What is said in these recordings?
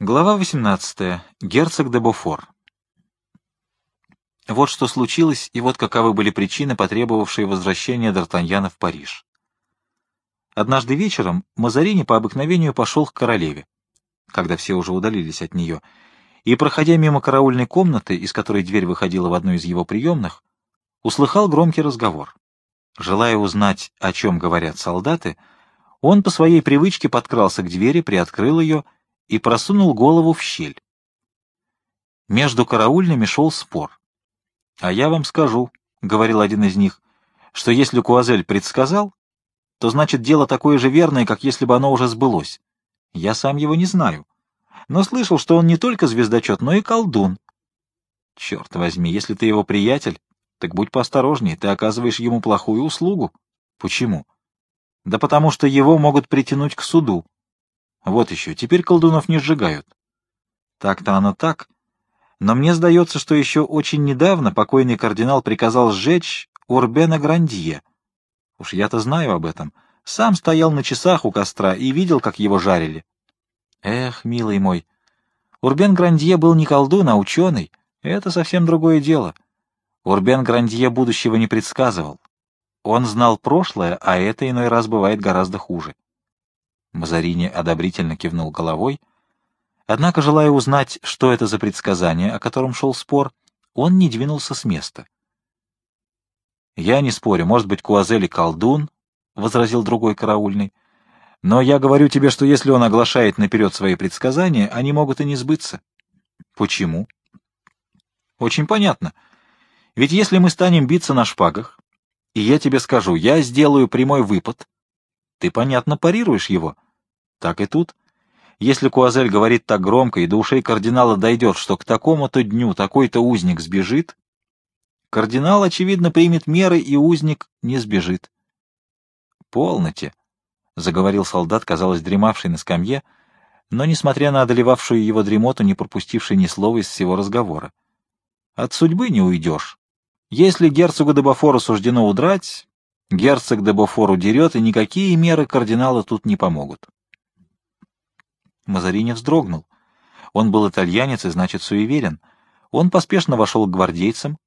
Глава 18. Герцог де Бофор. Вот что случилось, и вот каковы были причины, потребовавшие возвращения Д'Артаньяна в Париж. Однажды вечером Мазарини по обыкновению пошел к королеве, когда все уже удалились от нее, и, проходя мимо караульной комнаты, из которой дверь выходила в одну из его приемных, услыхал громкий разговор. Желая узнать, о чем говорят солдаты, он по своей привычке подкрался к двери, приоткрыл ее и просунул голову в щель. Между караульными шел спор. — А я вам скажу, — говорил один из них, — что если Куазель предсказал, то значит дело такое же верное, как если бы оно уже сбылось. Я сам его не знаю, но слышал, что он не только звездочет, но и колдун. Черт возьми, если ты его приятель, так будь поосторожнее, ты оказываешь ему плохую услугу. Почему? Да потому что его могут притянуть к суду. Вот еще, теперь колдунов не сжигают. Так-то оно так. Но мне сдается, что еще очень недавно покойный кардинал приказал сжечь Урбена Грандье. Уж я-то знаю об этом. Сам стоял на часах у костра и видел, как его жарили. Эх, милый мой, Урбен Грандье был не колдун, а ученый. Это совсем другое дело. Урбен Грандье будущего не предсказывал. Он знал прошлое, а это иной раз бывает гораздо хуже. Мазарини одобрительно кивнул головой. Однако, желая узнать, что это за предсказание, о котором шел спор, он не двинулся с места. «Я не спорю, может быть, Куазели колдун», — возразил другой караульный. «Но я говорю тебе, что если он оглашает наперед свои предсказания, они могут и не сбыться». «Почему?» «Очень понятно. Ведь если мы станем биться на шпагах, и я тебе скажу, я сделаю прямой выпад, ты, понятно, парируешь его, так и тут. Если Куазель говорит так громко, и до ушей кардинала дойдет, что к такому-то дню такой-то узник сбежит, кардинал, очевидно, примет меры, и узник не сбежит. «Полноте», — заговорил солдат, казалось, дремавший на скамье, но, несмотря на одолевавшую его дремоту, не пропустивший ни слова из всего разговора. «От судьбы не уйдешь. Если герцогу де Бофору суждено удрать, герцог де Бофор удерет, и никакие меры кардинала тут не помогут». Мазарини вздрогнул. Он был итальянец и, значит, суеверен. Он поспешно вошел к гвардейцам,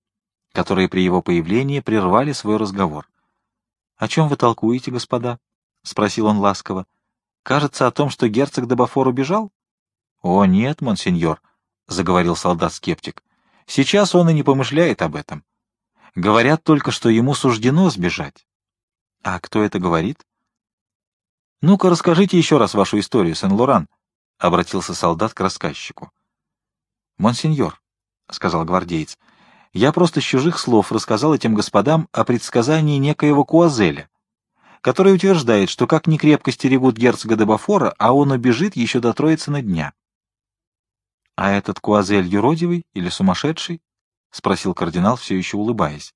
которые при его появлении прервали свой разговор. — О чем вы толкуете, господа? — спросил он ласково. — Кажется, о том, что герцог де Бафор убежал? — О, нет, монсеньор, — заговорил солдат-скептик. — Сейчас он и не помышляет об этом. Говорят только, что ему суждено сбежать. — А кто это говорит? — Ну-ка, расскажите еще раз вашу историю, Сен-Лоран, — обратился солдат к рассказчику. — Монсеньор, — сказал гвардеец, — я просто с чужих слов рассказал этим господам о предсказании некоего Куазеля, который утверждает, что как ни крепко стерегут герцога де Бафора, а он убежит еще до Троицына дня. — А этот Куазель юродивый или сумасшедший? — спросил кардинал, все еще улыбаясь.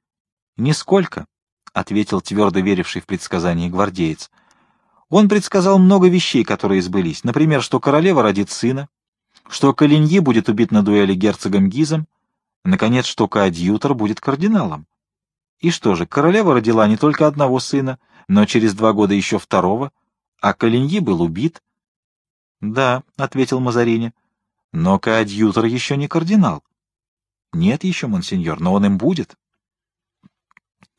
— Нисколько, — ответил твердо веривший в предсказание гвардеец. Он предсказал много вещей, которые сбылись. Например, что королева родит сына, что Калиньи будет убит на дуэли герцогом Гизом, наконец, что коадьютор будет кардиналом. И что же, королева родила не только одного сына, но через два года еще второго, а Калиньи был убит. — Да, — ответил Мазарини, — но коадьютор еще не кардинал. — Нет еще, монсеньор, но он им будет.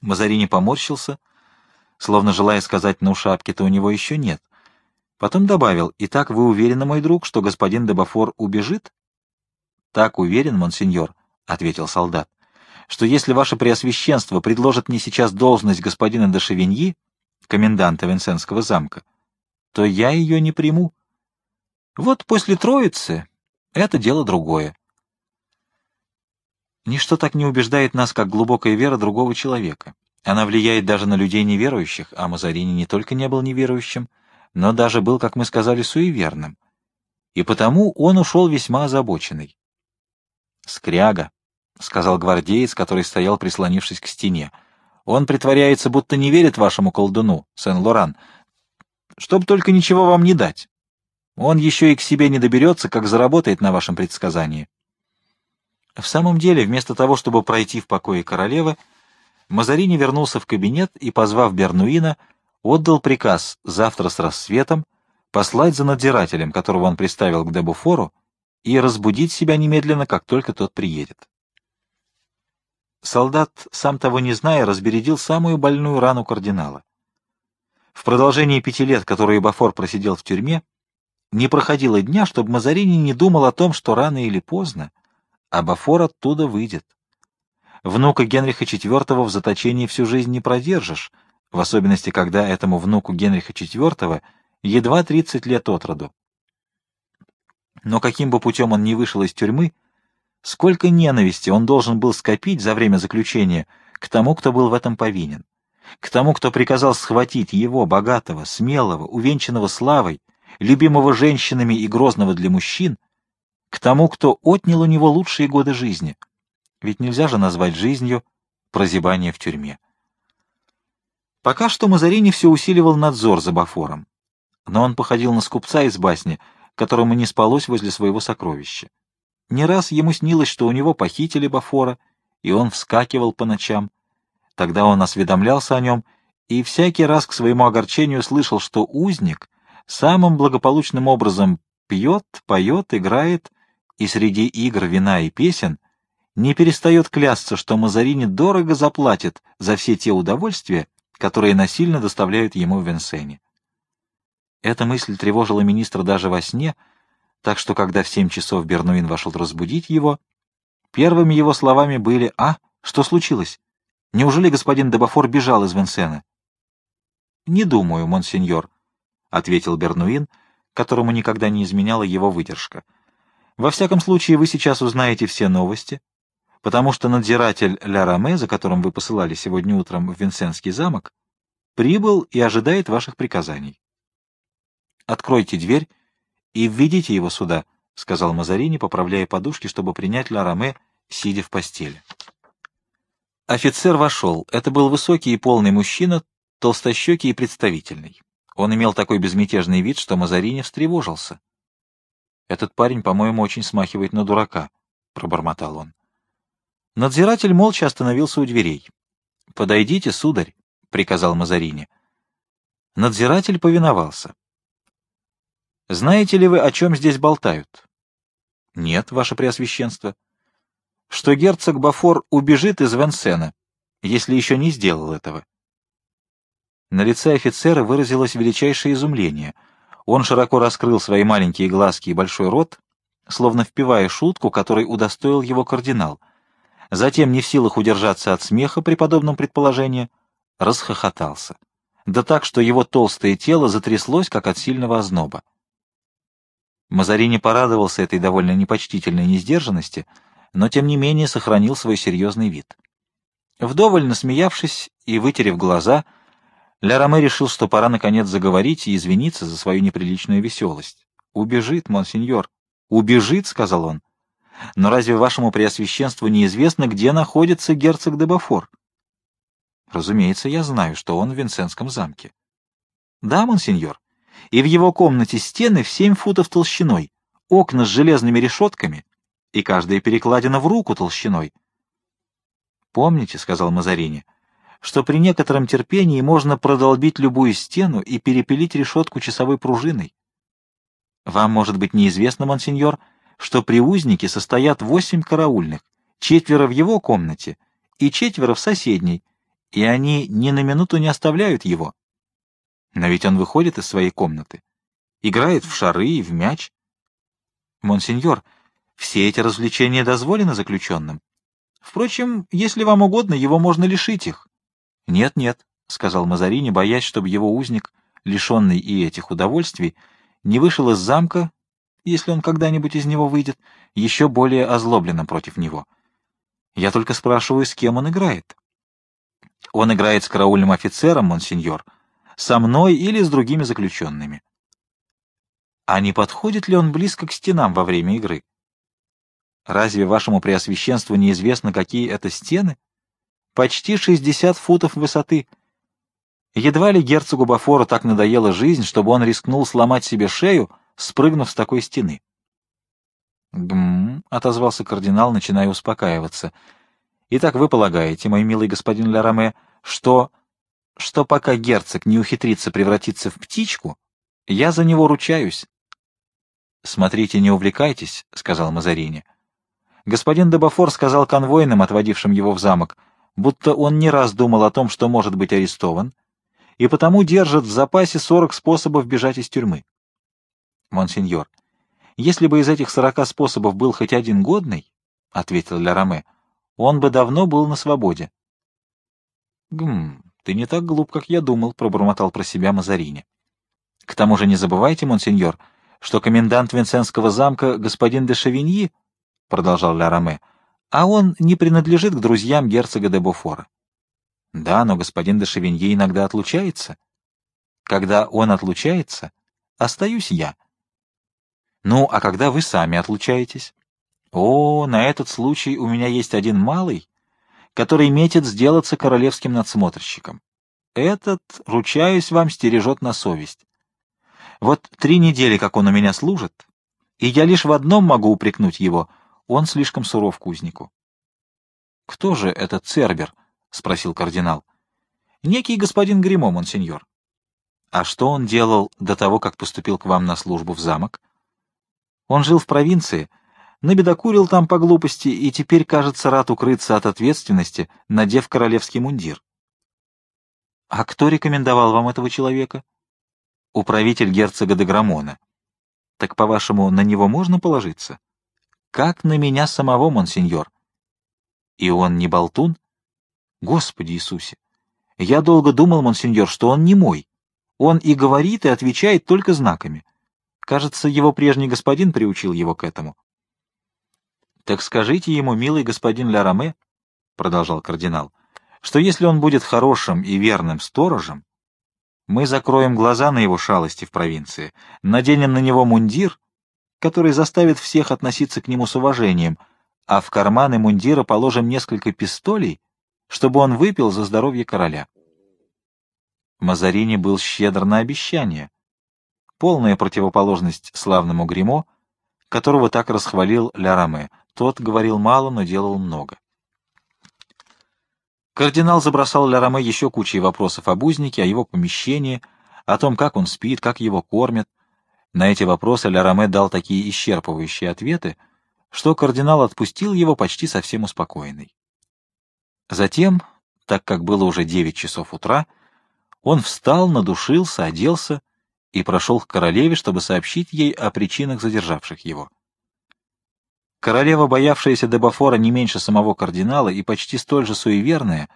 Мазарини поморщился — словно желая сказать, ну, шапки-то у него еще нет. Потом добавил, «Итак, вы уверены, мой друг, что господин Дебафор убежит?» «Так уверен, монсеньор», — ответил солдат, «что если ваше преосвященство предложит мне сейчас должность господина де Шевиньи, коменданта Венсенского замка, то я ее не приму. Вот после Троицы это дело другое. Ничто так не убеждает нас, как глубокая вера другого человека. Она влияет даже на людей неверующих, а Мазарини не только не был неверующим, но даже был, как мы сказали, суеверным. И потому он ушел весьма озабоченный. «Скряга», — сказал гвардеец, который стоял, прислонившись к стене. «Он притворяется, будто не верит вашему колдуну, Сен-Лоран, чтоб только ничего вам не дать. Он еще и к себе не доберется, как заработает на вашем предсказании». В самом деле, вместо того, чтобы пройти в покое королевы, Мазарини вернулся в кабинет и, позвав Бернуина, отдал приказ завтра с рассветом послать за надзирателем, которого он приставил к Дебуфору, и разбудить себя немедленно, как только тот приедет. Солдат, сам того не зная, разбередил самую больную рану кардинала. В продолжении пяти лет, которые Бафор просидел в тюрьме, не проходило дня, чтобы Мазарини не думал о том, что рано или поздно а Бафор оттуда выйдет. Внука Генриха IV в заточении всю жизнь не продержишь, в особенности, когда этому внуку Генриха IV едва 30 лет от роду. Но каким бы путем он ни вышел из тюрьмы, сколько ненависти он должен был скопить за время заключения к тому, кто был в этом повинен, к тому, кто приказал схватить его, богатого, смелого, увенчанного славой, любимого женщинами и грозного для мужчин, к тому, кто отнял у него лучшие годы жизни. Ведь нельзя же назвать жизнью прозябание в тюрьме. Пока что Мазарини все усиливал надзор за Бафором, но он походил на скупца из басни, которому не спалось возле своего сокровища. Не раз ему снилось, что у него похитили Бафора, и он вскакивал по ночам. Тогда он осведомлялся о нем и всякий раз к своему огорчению слышал, что узник самым благополучным образом пьет, поет, играет и среди игр, вина и песен не перестает клясться, что Мазарини дорого заплатит за все те удовольствия, которые насильно доставляют ему в Венсене. Эта мысль тревожила министра даже во сне, так что, когда в семь часов Бернуин вошел разбудить его, первыми его словами были «А, что случилось? Неужели господин Дебафор бежал из Венсена?» «Не думаю, монсеньор», — ответил Бернуин, которому никогда не изменяла его выдержка. Во всяком случае, вы сейчас узнаете все новости, потому что надзиратель Ля Раме, за которым вы посылали сегодня утром в Винсенский замок, прибыл и ожидает ваших приказаний. «Откройте дверь и введите его сюда», — сказал Мазарини, поправляя подушки, чтобы принять Ля Раме, сидя в постели. Офицер вошел. Это был высокий и полный мужчина, толстощекий и представительный. Он имел такой безмятежный вид, что Мазарини встревожился. «Этот парень, по-моему, очень смахивает на дурака», — пробормотал он. Надзиратель молча остановился у дверей. «Подойдите, сударь», — приказал Мазарини. Надзиратель повиновался. «Знаете ли вы, о чем здесь болтают?» «Нет, ваше преосвященство». «Что герцог Бафор убежит из Венсена, если еще не сделал этого». На лице офицера выразилось величайшее изумление — он широко раскрыл свои маленькие глазки и большой рот, словно впивая шутку, которой удостоил его кардинал. Затем, не в силах удержаться от смеха при подобном предположении, расхохотался. Да так, что его толстое тело затряслось, как от сильного озноба. Мазарини порадовался этой довольно непочтительной несдержанности, но тем не менее сохранил свой серьезный вид. Вдоволь насмеявшись и вытерев глаза, — Ля Роме решил, что пора наконец заговорить и извиниться за свою неприличную веселость. «Убежит, монсеньор, убежит», — сказал он. «Но разве вашему преосвященству неизвестно, где находится герцог де Бафор?» «Разумеется, я знаю, что он в Винсентском замке». «Да, монсеньор, и в его комнате стены в семь футов толщиной, окна с железными решетками, и каждая перекладина в руку толщиной». «Помните», — сказал Мазарини, — что при некотором терпении можно продолбить любую стену и перепилить решетку часовой пружиной. Вам, может быть, неизвестно, монсеньор, что при узнике состоят восемь караульных, четверо в его комнате и четверо в соседней, и они ни на минуту не оставляют его. Но ведь он выходит из своей комнаты, играет в шары и в мяч. Монсеньор, все эти развлечения дозволены заключенным. Впрочем, если вам угодно, его можно лишить их. «Нет, нет», — сказал Мазарини, боясь, чтобы его узник, лишенный и этих удовольствий, не вышел из замка, если он когда-нибудь из него выйдет, еще более озлобленным против него. Я только спрашиваю, с кем он играет. Он играет с караульным офицером, монсеньор, со мной или с другими заключенными. А не подходит ли он близко к стенам во время игры? Разве вашему преосвященству неизвестно, какие это стены? почти 60 футов высоты. Едва ли герцогу Бафору так надоела жизнь, чтобы он рискнул сломать себе шею, спрыгнув с такой стены. «Гм», — отозвался кардинал, начиная успокаиваться. «Итак, вы полагаете, мой милый господин Ля что... что пока герцог не ухитрится превратиться в птичку, Я за него ручаюсь. — Смотрите, не увлекайтесь, — сказал Мазарини. Господин Дебафор сказал конвойным, отводившим его в замок, будто он не раз думал о том, что может быть арестован, и потому держит в запасе сорок способов бежать из тюрьмы. — Монсеньор, если бы из этих сорока способов был хоть один годный, — ответил Ля он бы давно был на свободе. — Гм, ты не так глуп, как я думал, — пробормотал про себя Мазарини. — К тому же не забывайте, монсеньор, что комендант Винсенского замка господин де Шавиньи, — продолжал Ля а он не принадлежит к друзьям герцога де Буфора. — Да, но господин де Шавиньи иногда отлучается. Когда он отлучается, остаюсь я. — Ну, а когда вы сами отлучаетесь? — О, на этот случай у меня есть один малый, который метит сделаться королевским надсмотрщиком. Этот, ручаюсь вам, стережет на совесть. Вот три недели, как он у меня служит, и я лишь в одном могу упрекнуть его — он слишком суров к узнику. — Кто же этот Цербер? — спросил кардинал. — Некий господин Гримо, монсеньор. — А что он делал до того, как поступил к вам на службу в замок? Он жил в провинции, набедокурил там по глупости и теперь, кажется, рад укрыться от ответственности, надев королевский мундир. — А кто рекомендовал вам этого человека? — Управитель герцога де Грамона. — Так, по-вашему, на него можно положиться? — Как на меня самого, монсеньор. — И он не болтун? — Господи Иисусе! Я долго думал, монсеньор, что он не мой. Он и говорит, и отвечает только знаками. Кажется, его прежний господин приучил его к этому. «Так скажите ему, милый господин Ля продолжал кардинал, — что если он будет хорошим и верным сторожем, мы закроем глаза на его шалости в провинции, наденем на него мундир, который заставит всех относиться к нему с уважением, а в карманы мундира положим несколько пистолей, чтобы он выпил за здоровье короля. Мазарини был щедр на обещания. Полная противоположность славному Гримо, которого так расхвалил Ля Раме. Тот говорил мало, но делал много. Кардинал забросал Ля Роме еще кучей вопросов об узнике, о его помещении, о том, как он спит, как его кормят. На эти вопросы Ля Роме дал такие исчерпывающие ответы, что кардинал отпустил его почти совсем успокоенный. Затем, так как было уже девять часов утра, он встал, надушился, оделся и прошел к королеве, чтобы сообщить ей о причинах задержавших его. Королева, боявшаяся Дебафора не меньше самого кардинала и почти столь же суеверная,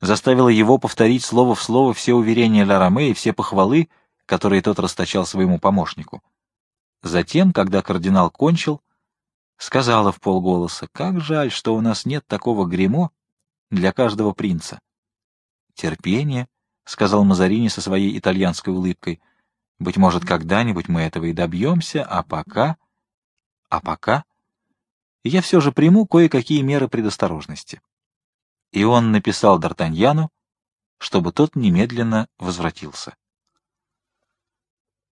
заставила его повторить слово в слово все уверения Ля Роме и все похвалы, которые тот расточал своему помощнику. Затем, когда кардинал кончил, сказала в полголоса, «Как жаль, что у нас нет такого гримо для каждого принца». «Терпение», — сказал Мазарини со своей итальянской улыбкой, — «быть может, когда-нибудь мы этого и добьемся, а пока...» «А пока...» я все же приму кое-какие меры предосторожности. И он написал Д'Артаньяну, чтобы тот немедленно возвратился.